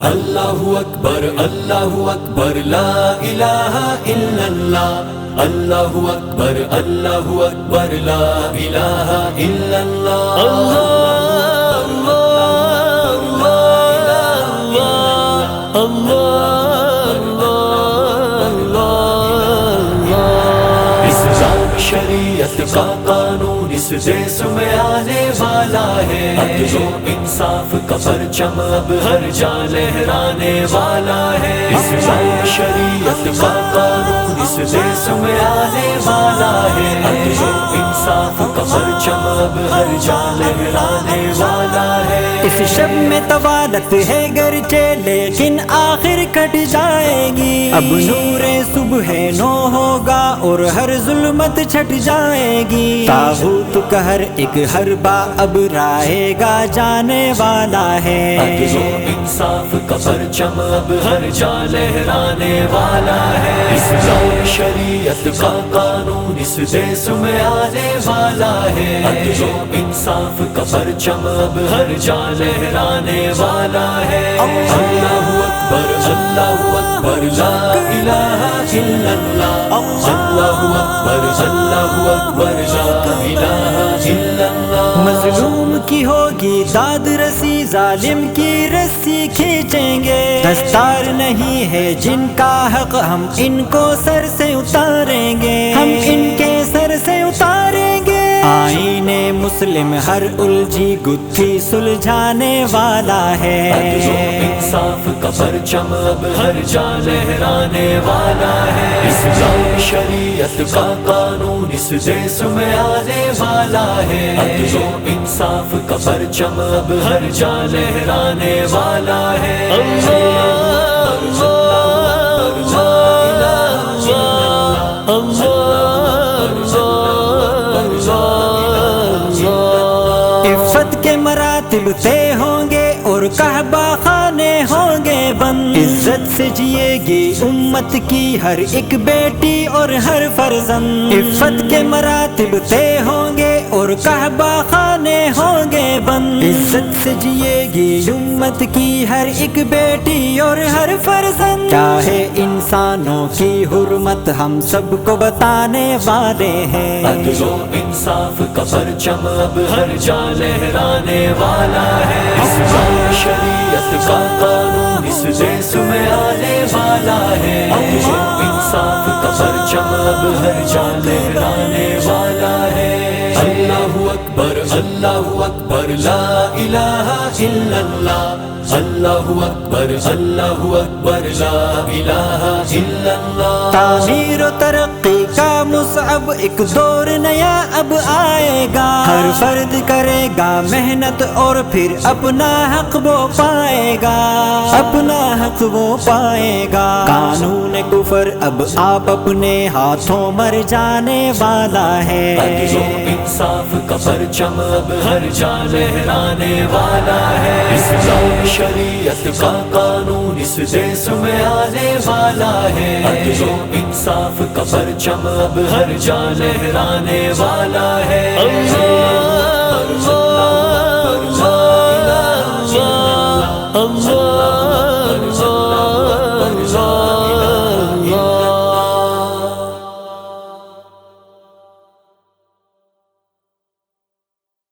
اللہ اکبر اللہ اکبر لا الہ الا اللہ اللہ اکبر اللہ اکبر لا الہ الا اللہ اللہ شریعت کا قانون اس دیس میں آنے والا ہے۔ عدل و انصاف کا پرچم اب ہر جا لہرانے والا ہے۔ اسلام شریعت کا قانون اس دیس میں آنے والا ہے۔ عدل و انصاف کا پرچم اب ہر جا لہرانے والا ہے اس شب میں طوالت ہے گرچہ لیکن آخر کٹ جائے گی۔ اب نور صبح نو ہوگا اور ہر ظلمت چھٹ جائے گی۔ تابوت کا ہر ایک ہر با اب رائے گا جانے والا ہے۔ انصاف کا پرچم اب ہر جا لہرانے والا ہے۔ اسلام شریعت کا قانون اس دیس میں آنے والا ہے۔ انصاف کا پرچم اب ہر جا لہرانے والا ہے۔ اللہ اکبر اللہ اکبر، لا الہ الا اللہ۔ اللہ اکبر اللہ اکبر، لا الہ الا اللہ۔ مظلوم کی ہوگی داد رسی، ظالم کی رسی کھینچیں گے۔ دستار نہیں ہے جن کا حق، ہم ان کو سر سے اتاریں گے۔ مسلم ہر الجھی گتھی سلجھانے والا ہے انصاف کا پرچم اب ہر جا لہرانے والا ہے اسلام شریعت کا قانون اس دیس میں آنے والا ہے انصاف کا پرچم اب ہر جا لہرانے والا ہے عفت مراتب طے ہوں گے اور کہبہ خانے ہوں گے عزت سے جیے گی امت کی ہر ایک بیٹی اور ہر فرزند۔ عفت کے مراتب طے ہوں گے اور کعبہ خانے ہوں گے بند عزت سے جیے گی امت کی ہر ایک بیٹی اور ہر فرزند۔ کیا ہے انسانوں کی حرمت ہم سب کو بتانے والے ہیں۔ عدل و انصاف کا پرچم اب ہر جا لہرانے والا ہے۔ شریعت کا قانون اس دیس میں آنے والا ہے۔ انصاف کا پرچم اب ہر جا لہرانے والا ہے۔ اللہ اکبر اللہ اکبر۔ لا الہ الا اللہ۔ اللہ اکبر اللہ اکبر لا الہ الا اللہ۔ تعمیر و ترقی کا مصعب ایک دور نیا اب آئے گا۔ ہر فرد کرے گا محنت اور پھر اپنا حق وہ پائے گا۔ اپنا حق وہ پائے گا۔ قانون کفر اب آپ اپنے ہاتھوں مر جانے والا ہے۔ انصاف کا پرچم اب ہر جا لہرانے والا ہے۔ اسلام شریعت کا قانون اس دیس میں آنے والا ہے۔ عدل و انصاف کا پرچم اب ہر جا لہرانے والا ہے۔